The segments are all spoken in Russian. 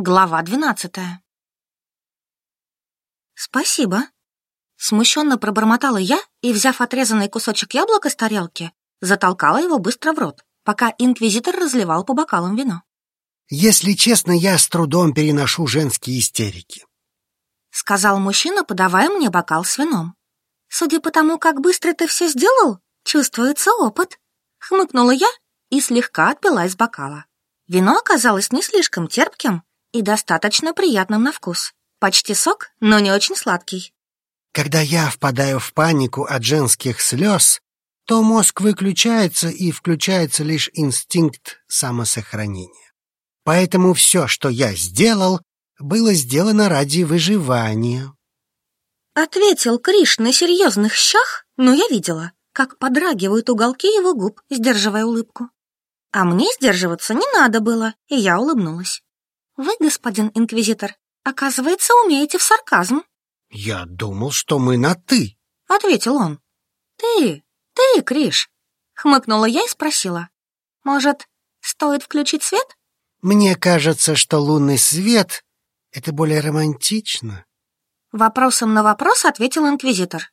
Глава двенадцатая. «Спасибо», — смущенно пробормотала я и, взяв отрезанный кусочек яблока с тарелки, затолкала его быстро в рот, пока инквизитор разливал по бокалам вино. «Если честно, я с трудом переношу женские истерики», — сказал мужчина, подавая мне бокал с вином. «Судя по тому, как быстро ты все сделал, чувствуется опыт», — хмыкнула я и слегка отпила из бокала. Вино оказалось не слишком терпким, и достаточно приятным на вкус. Почти сок, но не очень сладкий. Когда я впадаю в панику от женских слез, то мозг выключается и включается лишь инстинкт самосохранения. Поэтому все, что я сделал, было сделано ради выживания. Ответил Криш на серьезных щах, но я видела, как подрагивают уголки его губ, сдерживая улыбку. А мне сдерживаться не надо было, и я улыбнулась. Вы, господин инквизитор, оказывается, умеете в сарказм. Я думал, что мы на «ты», — ответил он. Ты, ты, Криш, — хмыкнула я и спросила. Может, стоит включить свет? Мне кажется, что лунный свет — это более романтично. Вопросом на вопрос ответил инквизитор.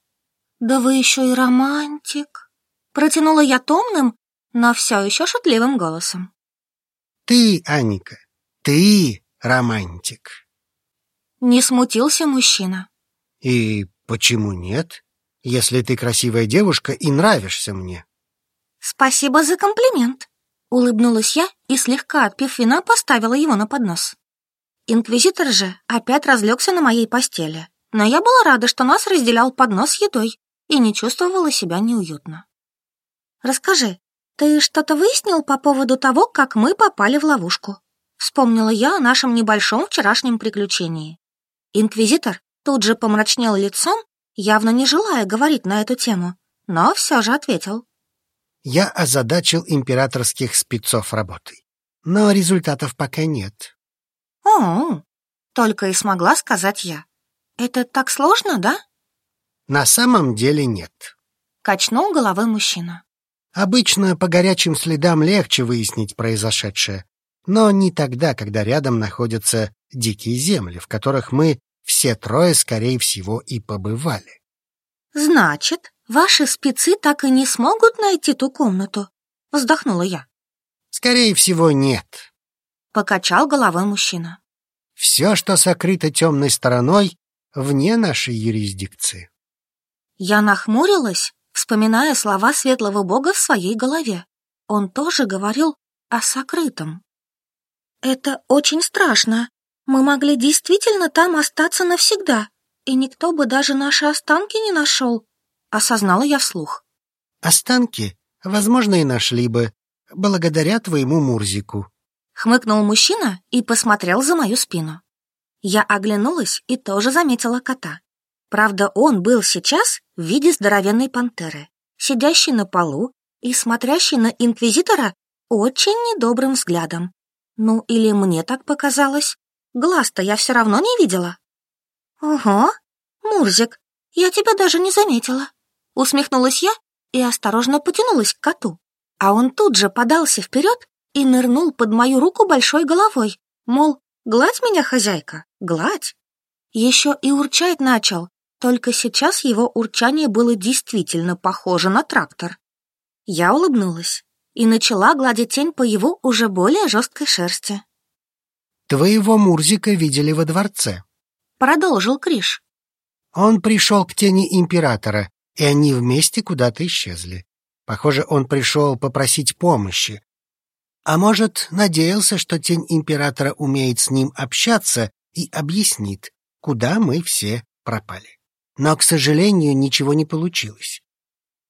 Да вы еще и романтик. Протянула я томным, но все еще шутливым голосом. Ты, Аника, ты романтик. Не смутился мужчина. И почему нет, если ты красивая девушка и нравишься мне? Спасибо за комплимент. Улыбнулась я и, слегка отпив вина, поставила его на поднос. Инквизитор же опять разлегся на моей постели, но я была рада, что нас разделял поднос с едой и не чувствовала себя неуютно. «Расскажи, ты что-то выяснил по поводу того, как мы попали в ловушку?» Вспомнила я о нашем небольшом вчерашнем приключении. Инквизитор тут же помрачнел лицом, явно не желая говорить на эту тему, но все же ответил. Я озадачил императорских спецов работой, но результатов пока нет. О, только и смогла сказать я. Это так сложно, да? На самом деле нет. Качнул головой мужчина. Обычно по горячим следам легче выяснить произошедшее, но не тогда, когда рядом находятся дикие земли, в которых мы все трое, скорее всего, и побывали. «Значит, ваши спецы так и не смогут найти ту комнату?» — вздохнула я. «Скорее всего, нет», — покачал головой мужчина. «Все, что сокрыто темной стороной, вне нашей юрисдикции». Я нахмурилась, вспоминая слова светлого бога в своей голове. Он тоже говорил о сокрытом. Это очень страшно. Мы могли действительно там остаться навсегда, и никто бы даже наши останки не нашел, осознала я вслух. Останки, возможно, и нашли бы, благодаря твоему Мурзику. Хмыкнул мужчина и посмотрел за мою спину. Я оглянулась и тоже заметила кота. Правда, он был сейчас в виде здоровенной пантеры, сидящей на полу и смотрящей на инквизитора очень недобрым взглядом. Ну, или мне так показалось. Глаз-то я все равно не видела. Ого, Мурзик, я тебя даже не заметила. Усмехнулась я и осторожно потянулась к коту. А он тут же подался вперед и нырнул под мою руку большой головой, мол, гладь меня, хозяйка, гладь. Еще и урчать начал, только сейчас его урчание было действительно похоже на трактор. Я улыбнулась и начала гладить тень по его уже более жесткой шерсти. «Твоего Мурзика видели во дворце», — продолжил Криш. «Он пришел к тени императора, и они вместе куда-то исчезли. Похоже, он пришел попросить помощи. А может, надеялся, что тень императора умеет с ним общаться и объяснит, куда мы все пропали. Но, к сожалению, ничего не получилось.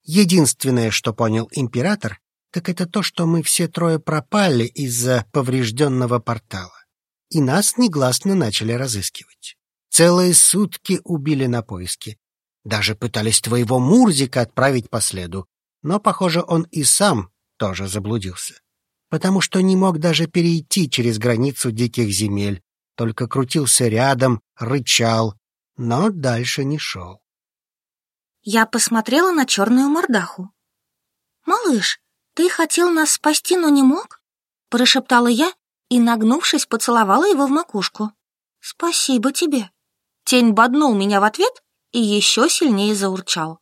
Единственное, что понял император, так это то, что мы все трое пропали из-за поврежденного портала. И нас негласно начали разыскивать. Целые сутки убили на поиски. Даже пытались твоего Мурзика отправить по следу, но, похоже, он и сам тоже заблудился. Потому что не мог даже перейти через границу диких земель, только крутился рядом, рычал, но дальше не шел. Я посмотрела на черную мордаху. «Малыш, «Ты хотел нас спасти, но не мог?» — прошептала я и, нагнувшись, поцеловала его в макушку. «Спасибо тебе». Тень боднул меня в ответ и еще сильнее заурчал.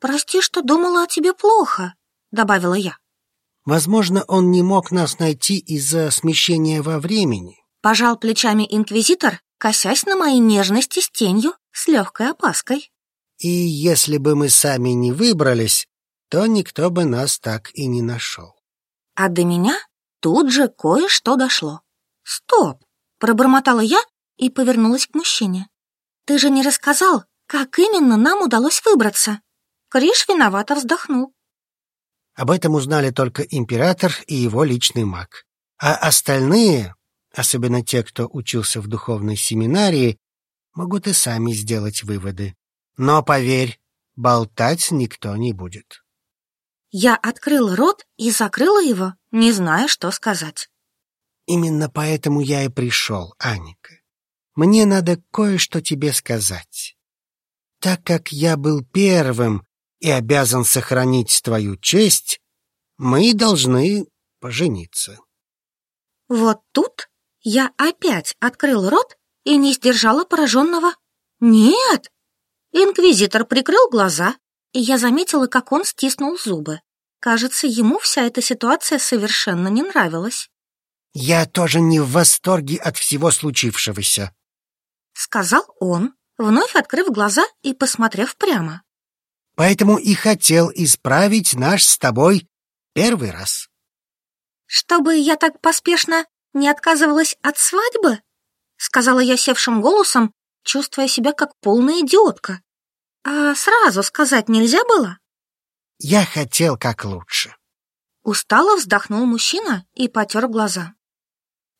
«Прости, что думала о тебе плохо», — добавила я. Возможно, он не мог нас найти из-за смещения во времени. Пожал плечами инквизитор, косясь на мои нежности с тенью с легкой опаской. И если бы мы сами не выбрались, то никто бы нас так и не нашел. А до меня тут же кое-что дошло. «Стоп!» — пробормотала я и повернулась к мужчине. «Ты же не рассказал, как именно нам удалось выбраться?» Криш виновато вздохнул. Об этом узнали только император и его личный маг. А остальные, особенно те, кто учился в духовной семинарии, могут и сами сделать выводы. Но, поверь, болтать никто не будет. Я открыла рот и закрыла его, не зная, что сказать. Именно поэтому я и пришел, Аника. Мне надо кое-что тебе сказать. Так как я был первым и обязан сохранить твою честь, мы должны пожениться. Вот тут я опять открыл рот и не сдержала пораженного «Нет!». Инквизитор прикрыл глаза, и я заметила, как он стиснул зубы. Кажется, ему вся эта ситуация совершенно не нравилась. «Я тоже не в восторге от всего случившегося», — сказал он, вновь открыв глаза и посмотрев прямо. «Поэтому и хотел исправить наш с тобой первый раз». «Чтобы я так поспешно не отказывалась от свадьбы?» — сказала я севшим голосом, чувствуя себя как полная идиотка. «А сразу сказать нельзя было?» «Я хотел как лучше». Устало вздохнул мужчина и потер глаза.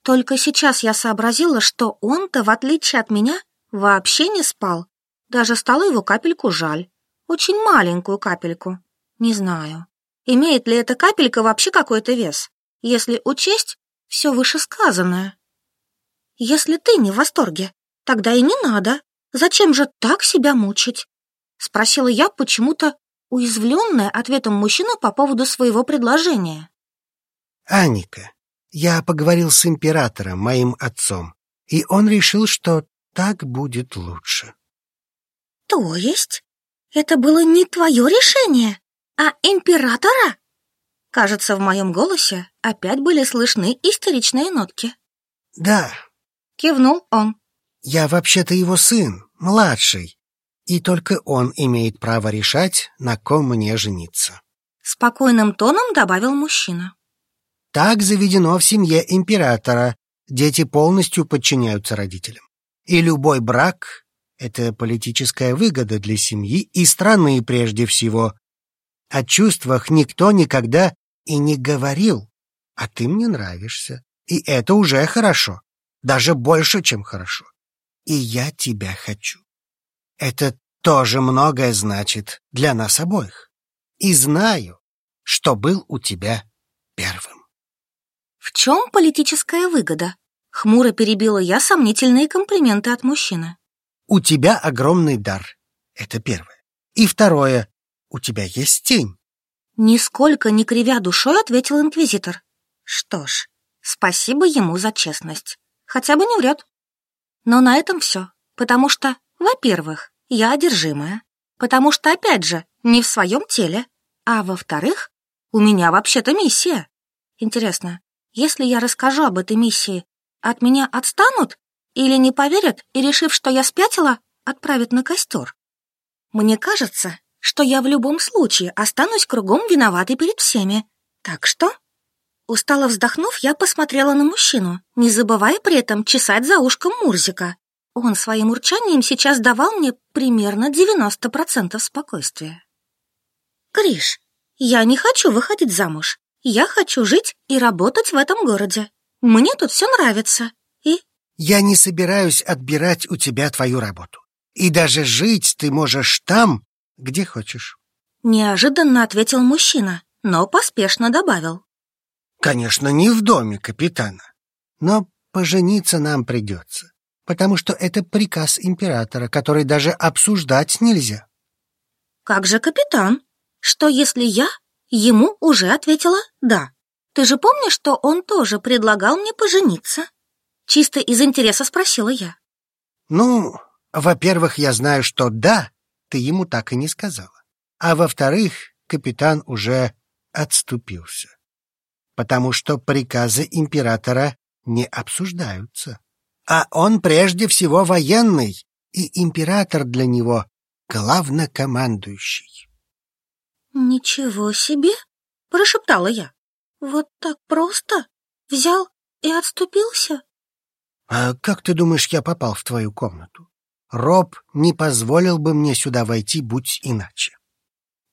Только сейчас я сообразила, что он-то, в отличие от меня, вообще не спал. Даже стало его капельку жаль. Очень маленькую капельку. Не знаю, имеет ли эта капелька вообще какой-то вес, если учесть все вышесказанное. Если ты не в восторге, тогда и не надо. Зачем же так себя мучить? Спросила я почему-то уязвленная ответом мужчины по поводу своего предложения. Аника, я поговорил с императором, моим отцом, и он решил, что так будет лучше. То есть это было не твое решение, а императора? Кажется, в моем голосе опять были слышны истеричные нотки. Да. Кивнул он. Я вообще-то его сын, младший, и только он имеет право решать, на ком мне жениться. Спокойным тоном добавил мужчина. Так заведено в семье императора. Дети полностью подчиняются родителям. И любой брак — это политическая выгода для семьи и страны прежде всего. О чувствах никто никогда и не говорил. А ты мне нравишься. И это уже хорошо. Даже больше, чем хорошо. И я тебя хочу. Это тоже многое значит для нас обоих. И знаю, что был у тебя первым. «В чем политическая выгода?» Хмуро перебила я сомнительные комплименты от мужчины. «У тебя огромный дар. Это первое. И второе. У тебя есть тень». Нисколько не кривя душой, ответил инквизитор. Что ж, спасибо ему за честность. Хотя бы не врет. Но на этом все. Потому что, во-первых, я одержимая. Потому что, опять же, не в своем теле. А во-вторых, у меня вообще-то миссия. Интересно, если я расскажу об этой миссии, от меня отстанут или не поверят и, решив, что я спятила, отправят на костер? Мне кажется, что я в любом случае останусь кругом виноватой перед всеми. Так что... Устало вздохнув, я посмотрела на мужчину, не забывая при этом чесать за ушком Мурзика. Он своим урчанием сейчас давал мне примерно 90% спокойствия. «Криш, я не хочу выходить замуж. Я хочу жить и работать в этом городе. Мне тут все нравится. И... Я не собираюсь отбирать у тебя твою работу. И даже жить ты можешь там, где хочешь. Неожиданно ответил мужчина, но поспешно добавил. Конечно, не в доме капитана. Но пожениться нам придется, потому что это приказ императора, который даже обсуждать нельзя. Как же капитан? Что если я Ему уже ответила «да». ты же помнишь, что он тоже предлагал мне пожениться?» Чисто из интереса спросила я. «Ну, во-первых, я знаю, что да, ты ему так и не сказала. А во-вторых, капитан уже отступился. Потому что приказы императора не обсуждаются. А он прежде всего военный, и император для него главнокомандующий. «Ничего себе!» — прошептала я. «Вот так просто? Взял и отступился?» «А как ты думаешь, я попал в твою комнату? Роб не позволил бы мне сюда войти, будь иначе».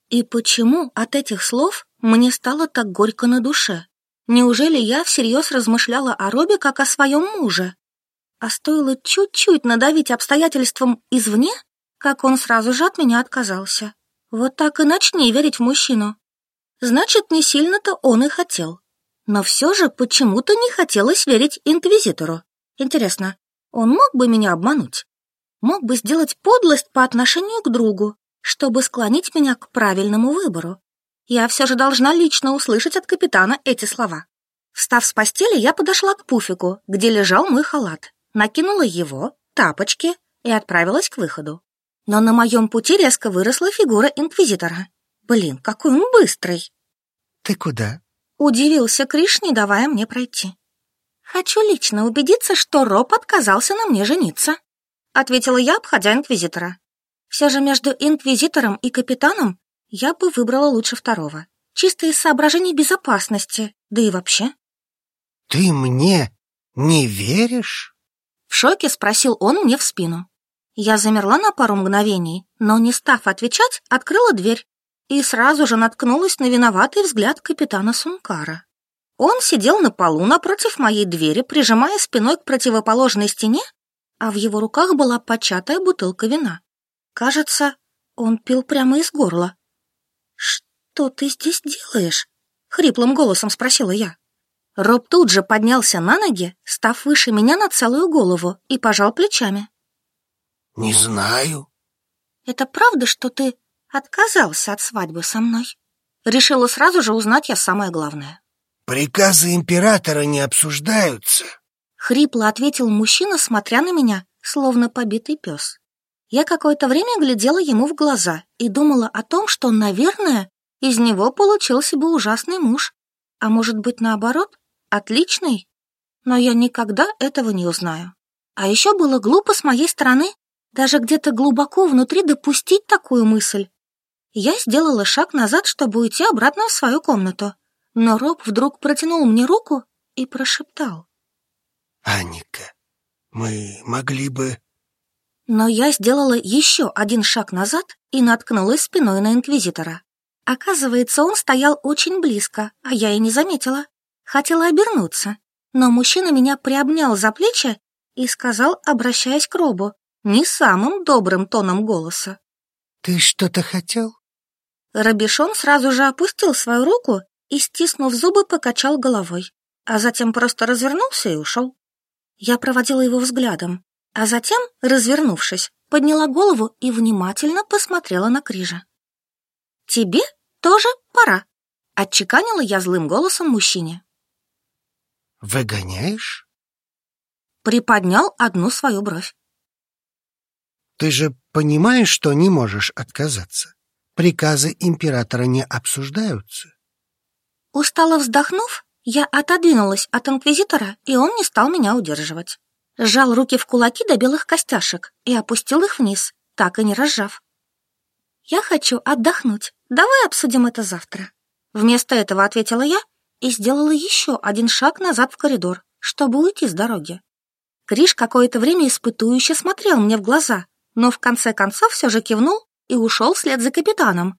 И почему от этих слов мне стало так горько на душе? Неужели я всерьез размышляла о Робе как о своем муже? А стоило чуть-чуть надавить обстоятельствам извне, как он сразу же от меня отказался. Вот так и начни верить в мужчину. Значит, не сильно-то он и хотел. Но все же почему-то не хотелось верить инквизитору. Интересно, он мог бы меня обмануть? Мог бы сделать подлость по отношению к другу, чтобы склонить меня к правильному выбору. Я все же должна лично услышать от капитана эти слова. Встав с постели, я подошла к пуфику, где лежал мой халат, накинула его, тапочки и отправилась к выходу. Но на моем пути резко выросла фигура инквизитора. Блин, какой он быстрый! «Ты куда?» — удивился Криш, не давая мне пройти. «Хочу лично убедиться, что Роб отказался на мне жениться», — ответила я, обходя инквизитора. Все же между инквизитором и капитаном я бы выбрала лучше второго. Чисто из соображений безопасности, да и вообще. «Ты мне не веришь?» В шоке спросил он мне в спину. Я замерла на пару мгновений, но, не став отвечать, открыла дверь и сразу же наткнулась на виноватый взгляд капитана Сункара. Он сидел на полу напротив моей двери, прижимая спиной к противоположной стене, а в его руках была початая бутылка вина. Кажется, он пил прямо из горла. «Что ты здесь делаешь?» — хриплым голосом спросила я. Роб тут же поднялся на ноги, став выше меня на целую голову, и пожал плечами. «Не знаю». «Это правда, что ты отказался от свадьбы со мной?» Решила сразу же узнать я самое главное. «Приказы императора не обсуждаются», — хрипло ответил мужчина, смотря на меня, словно побитый пес. Я какое-то время глядела ему в глаза и думала о том, что, наверное, из него получился бы ужасный муж. А может быть, наоборот, отличный? Но я никогда этого не узнаю. А еще было глупо с моей стороны даже где-то глубоко внутри допустить такую мысль. Я сделала шаг назад, чтобы уйти обратно в свою комнату. Но Роб вдруг протянул мне руку и прошептал. «Аника, мы могли бы...» Но я сделала еще один шаг назад и наткнулась спиной на Инквизитора. Оказывается, он стоял очень близко, а я и не заметила. Хотела обернуться, но мужчина меня приобнял за плечи и сказал, обращаясь к Робу, не самым добрым тоном голоса. «Ты что-то хотел?» Рабишон сразу же опустил свою руку и, стиснув зубы, покачал головой, а затем просто развернулся и ушел. Я проводила его взглядом, а затем, развернувшись, подняла голову и внимательно посмотрела на Крижа. «Тебе тоже пора», — отчеканила я злым голосом мужчине. «Выгоняешь?» Приподнял одну свою бровь. Ты же понимаешь, что не можешь отказаться. Приказы императора не обсуждаются. Устало вздохнув, я отодвинулась от инквизитора, и он не стал меня удерживать. Сжал руки в кулаки до белых костяшек и опустил их вниз, так и не разжав. «Я хочу отдохнуть. Давай обсудим это завтра». Вместо этого ответила я и сделала еще один шаг назад в коридор, чтобы уйти с дороги. Криш какое-то время испытующе смотрел мне в глаза, но в конце концов все же кивнул и ушел вслед за капитаном,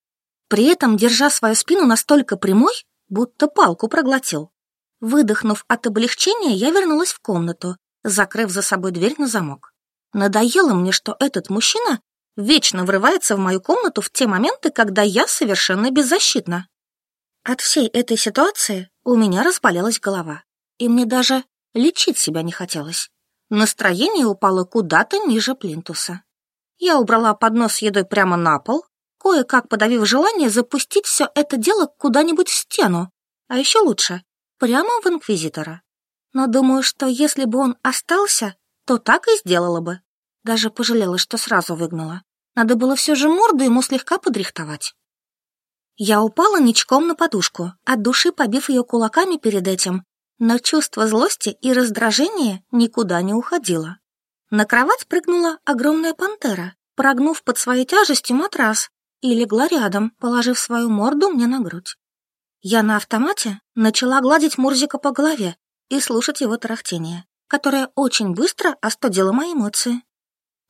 при этом держа свою спину настолько прямой, будто палку проглотил. Выдохнув от облегчения, я вернулась в комнату, закрыв за собой дверь на замок. Надоело мне, что этот мужчина вечно врывается в мою комнату в те моменты, когда я совершенно беззащитна. От всей этой ситуации у меня разболелась голова, и мне даже лечить себя не хотелось. Настроение упало куда-то ниже плинтуса. Я убрала поднос с едой прямо на пол, кое-как подавив желание запустить все это дело куда-нибудь в стену, а еще лучше прямо в инквизитора. Но думаю, что если бы он остался, то так и сделала бы. Даже пожалела, что сразу выгнала. Надо было все же морду ему слегка подрихтовать. Я упала ничком на подушку, от души побив ее кулаками перед этим, но чувство злости и раздражения никуда не уходило. На кровать прыгнула огромная пантера, прогнув под своей тяжестью матрас, и легла рядом, положив свою морду мне на грудь. Я на автомате начала гладить Мурзика по голове и слушать его тарахтение, которое очень быстро остудило мои эмоции.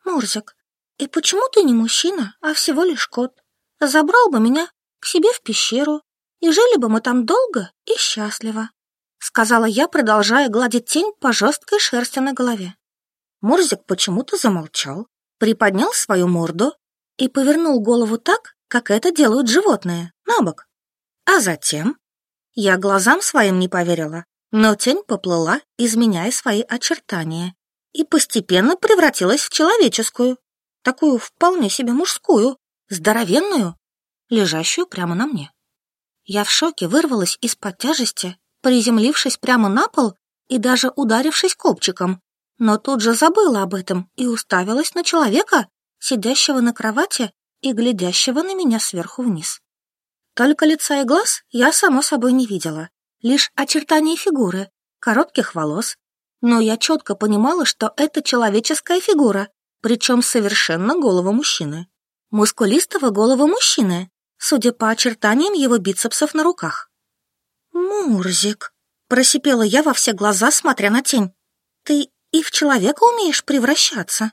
«Мурзик, и почему ты не мужчина, а всего лишь кот? Забрал бы меня к себе в пещеру, и жили бы мы там долго и счастливо», сказала я, продолжая гладить тень по жесткой шерсти на голове. Мурзик почему-то замолчал, приподнял свою морду и повернул голову так, как это делают животные, на бок. А затем я глазам своим не поверила, но тень поплыла, изменяя свои очертания, и постепенно превратилась в человеческую, такую вполне себе мужскую, здоровенную, лежащую прямо на мне. Я в шоке вырвалась из-под тяжести, приземлившись прямо на пол и даже ударившись копчиком, но тут же забыла об этом и уставилась на человека, сидящего на кровати и глядящего на меня сверху вниз. Только лица и глаз я, само собой, не видела, лишь очертания фигуры, коротких волос. Но я четко понимала, что это человеческая фигура, причем совершенно голого мужчины. Мускулистого голого мужчины, судя по очертаниям его бицепсов на руках. «Мурзик», — просипела я во все глаза, смотря на тень, — «ты и в человека умеешь превращаться?»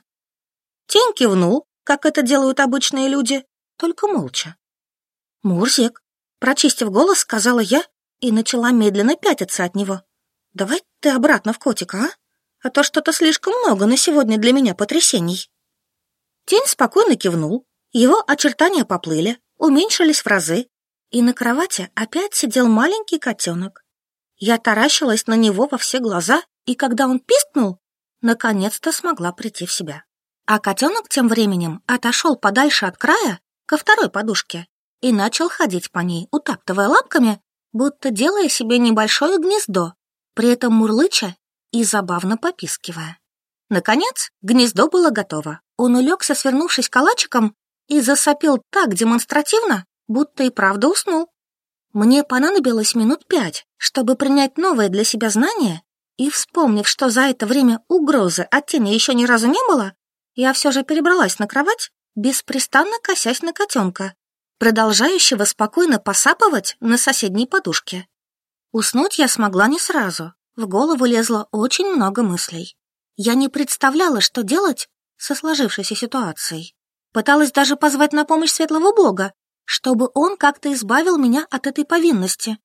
Тень кивнул, как это делают обычные люди, только молча. «Мурзик», — прочистив голос, сказала я и начала медленно пятиться от него. «Давай ты обратно в котика, а? А то что-то слишком много на сегодня для меня потрясений». Тень спокойно кивнул, его очертания поплыли, уменьшились в разы, и на кровати опять сидел маленький котенок. Я таращилась на него во все глаза, и когда он пискнул, наконец-то смогла прийти в себя. А котенок тем временем отошел подальше от края ко второй подушке и начал ходить по ней, утаптывая лапками, будто делая себе небольшое гнездо, при этом мурлыча и забавно попискивая. Наконец, гнездо было готово. Он улегся, свернувшись калачиком, и засопел так демонстративно, будто и правда уснул. Мне понадобилось минут пять, чтобы принять новое для себя знание, и, вспомнив, что за это время угрозы от тени еще ни разу не было, я все же перебралась на кровать, беспрестанно косясь на котенка, продолжающего спокойно посапывать на соседней подушке. Уснуть я смогла не сразу. В голову лезло очень много мыслей. Я не представляла, что делать со сложившейся ситуацией. Пыталась даже позвать на помощь светлого бога, чтобы он как-то избавил меня от этой повинности.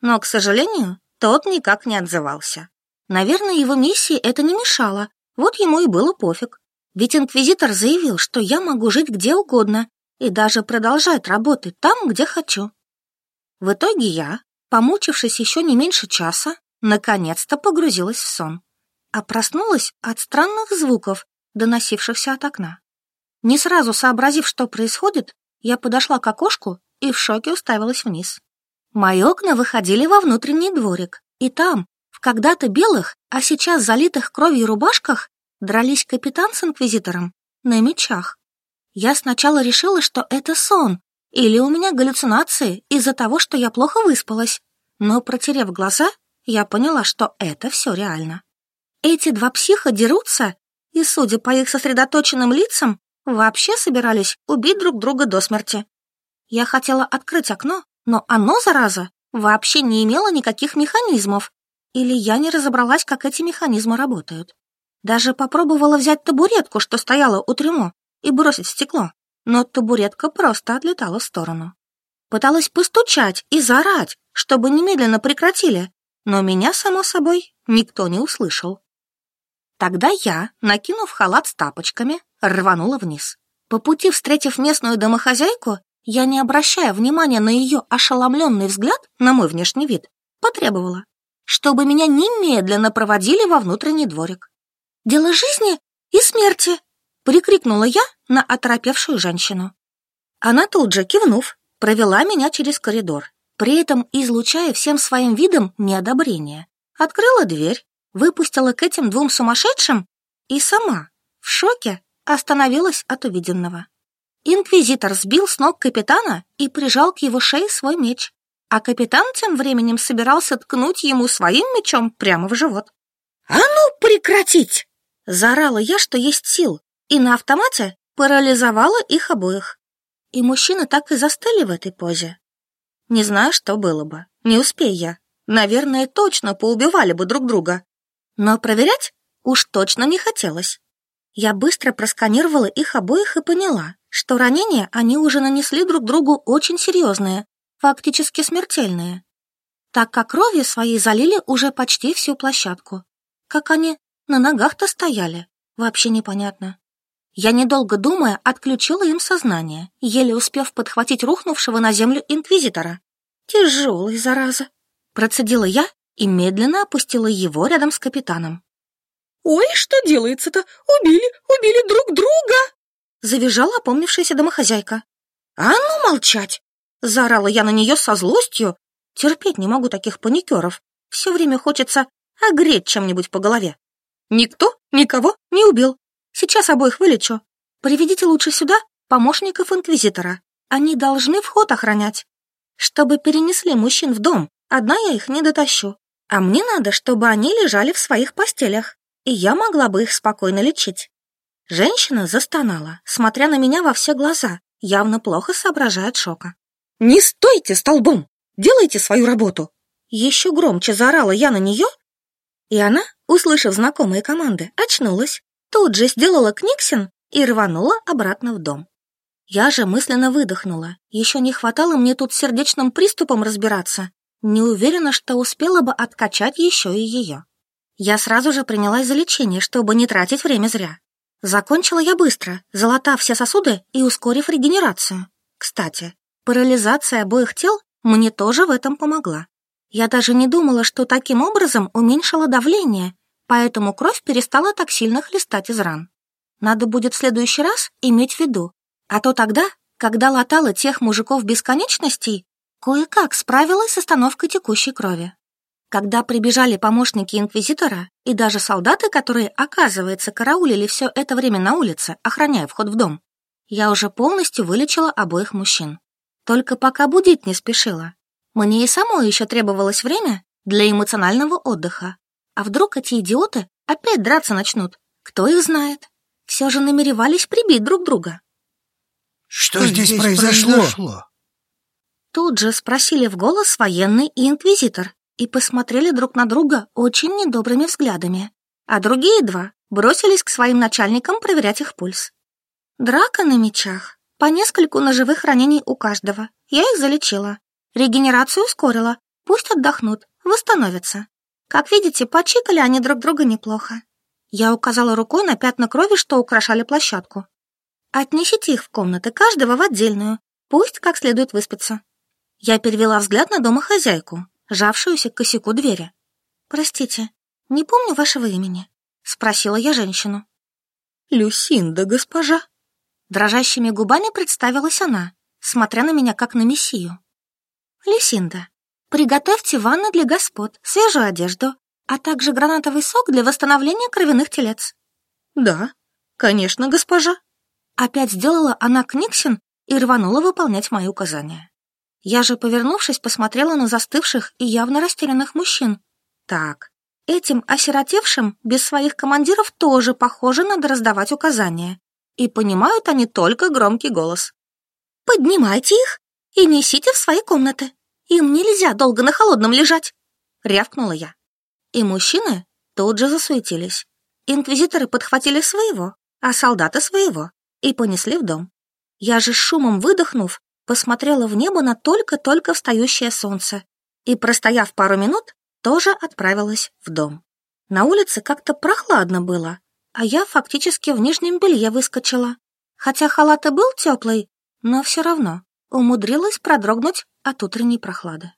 Но, к сожалению, тот никак не отзывался. Наверное, его миссии это не мешало, вот ему и было пофиг. Ведь инквизитор заявил, что я могу жить где угодно и даже продолжать работать там, где хочу. В итоге я, помучившись еще не меньше часа, наконец-то погрузилась в сон, а проснулась от странных звуков, доносившихся от окна. Не сразу сообразив, что происходит, я подошла к окошку и в шоке уставилась вниз. Мои окна выходили во внутренний дворик, и там, в когда-то белых, а сейчас залитых кровью рубашках, дрались капитан с инквизитором на мечах. Я сначала решила, что это сон, или у меня галлюцинации из-за того, что я плохо выспалась, но, протерев глаза, я поняла, что это все реально. Эти два психа дерутся, и, судя по их сосредоточенным лицам, вообще собирались убить друг друга до смерти. Я хотела открыть окно, но оно, зараза, вообще не имело никаких механизмов, или я не разобралась, как эти механизмы работают. Даже попробовала взять табуретку, что стояла у трюмо, и бросить в стекло, но табуретка просто отлетала в сторону. Пыталась постучать и заорать, чтобы немедленно прекратили, но меня, само собой, никто не услышал. Тогда я, накинув халат с тапочками, рванула вниз. По пути, встретив местную домохозяйку, я, не обращая внимания на ее ошеломленный взгляд на мой внешний вид, потребовала, чтобы меня немедленно проводили во внутренний дворик. Дело жизни и смерти!» — прикрикнула я на оторопевшую женщину. Она тут же, кивнув, провела меня через коридор при этом излучая всем своим видом неодобрение. Открыла дверь, выпустила к этим двум сумасшедшим и сама, в шоке, остановилась от увиденного. Инквизитор сбил с ног капитана и прижал к его шее свой меч, а капитан тем временем собирался ткнуть ему своим мечом прямо в живот. «А ну, прекратить!» — заорала я, что есть сил, и на автомате парализовала их обоих. И мужчины так и застыли в этой позе. Не знаю, что было бы, не успей я. Наверное, точно поубивали бы друг друга. Но проверять уж точно не хотелось. Я быстро просканировала их обоих и поняла, что ранения они уже нанесли друг другу очень серьезные, фактически смертельные, так как кровью своей залили уже почти всю площадку. Как они на ногах-то стояли, вообще непонятно. Я, недолго думая, отключила им сознание, еле успев подхватить рухнувшего на землю инквизитора. «Тяжелый, зараза!» Процедила я и медленно опустила его рядом с капитаном. «Ой, что делается-то? Убили, убили друг друга!» Завизжала опомнившаяся домохозяйка. «А ну молчать!» Заорала я на нее со злостью. Терпеть не могу таких паникеров. Все время хочется огреть чем-нибудь по голове. Никто никого не убил. Сейчас обоих вылечу. Приведите лучше сюда помощников инквизитора. Они должны вход охранять. Чтобы перенесли мужчин в дом, одна я их не дотащу. А мне надо, чтобы они лежали в своих постелях, и я могла бы их спокойно лечить. Женщина застонала, смотря на меня во все глаза, явно плохо соображает шока. «Не стойте столбом! Делайте свою работу!» Еще громче заорала я на нее, и она, услышав знакомые команды, очнулась, тут же сделала книгсин и рванула обратно в дом. Я же мысленно выдохнула. Еще не хватало мне тут сердечным приступом разбираться. Не уверена, что успела бы откачать еще и ее. Я сразу же принялась за лечение, чтобы не тратить время зря. Закончила я быстро, залатав все сосуды и ускорив регенерацию. Кстати, парализация обоих тел мне тоже в этом помогла. Я даже не думала, что таким образом уменьшила давление, поэтому кровь перестала так сильно хлестать из ран. Надо будет в следующий раз иметь в виду, а то тогда, когда латала тех мужиков бесконечностей, кое-как справилась с остановкой текущей крови. Когда прибежали помощники инквизитора и даже солдаты, которые, оказывается, караулили все это время на улице, охраняя вход в дом, я уже полностью вылечила обоих мужчин. Только пока будить не спешила. Мне и самой еще требовалось время для эмоционального отдыха. А вдруг эти идиоты опять драться начнут? Кто их знает? Все же намеревались прибить друг друга. «Что, Что здесь, здесь произошло? произошло?» Тут же спросили в голос военный и инквизитор, и посмотрели друг на друга очень недобрыми взглядами, а другие два бросились к своим начальникам проверять их пульс. Драка на мечах, по нескольку ножевых ранений у каждого. Я их залечила. Регенерацию ускорила. Пусть отдохнут, восстановятся. Как видите, почикали они друг друга неплохо. Я указала рукой на пятна крови, что украшали площадку. Отнесите их в комнаты, каждого в отдельную. Пусть как следует выспится. Я перевела взгляд на домохозяйку, жавшуюся к косяку двери. «Простите, не помню вашего имени», — спросила я женщину. «Люсинда, госпожа». Дрожащими губами представилась она, смотря на меня как на мессию. «Люсинда, приготовьте ванну для господ, свежую одежду, а также гранатовый сок для восстановления кровяных телец». «Да, конечно, госпожа». Опять сделала она книгсин и рванула выполнять мои указания. Я же, повернувшись, посмотрела на застывших и явно растерянных мужчин. Так, этим осиротевшим без своих командиров тоже, похоже, надо раздавать указания. И понимают они только громкий голос. «Поднимайте их и несите в свои комнаты. Им нельзя долго на холодном лежать!» — рявкнула я. И мужчины тут же засуетились. Инквизиторы подхватили своего, а солдаты своего, и понесли в дом. Я же шумом выдохнув, посмотрела в небо на только-только встающее солнце и, простояв пару минут, тоже отправилась в дом. На улице как-то прохладно было, а я фактически в нижнем белье выскочила. Хотя халат и был теплый, но все равно умудрилась продрогнуть от утренней прохлады.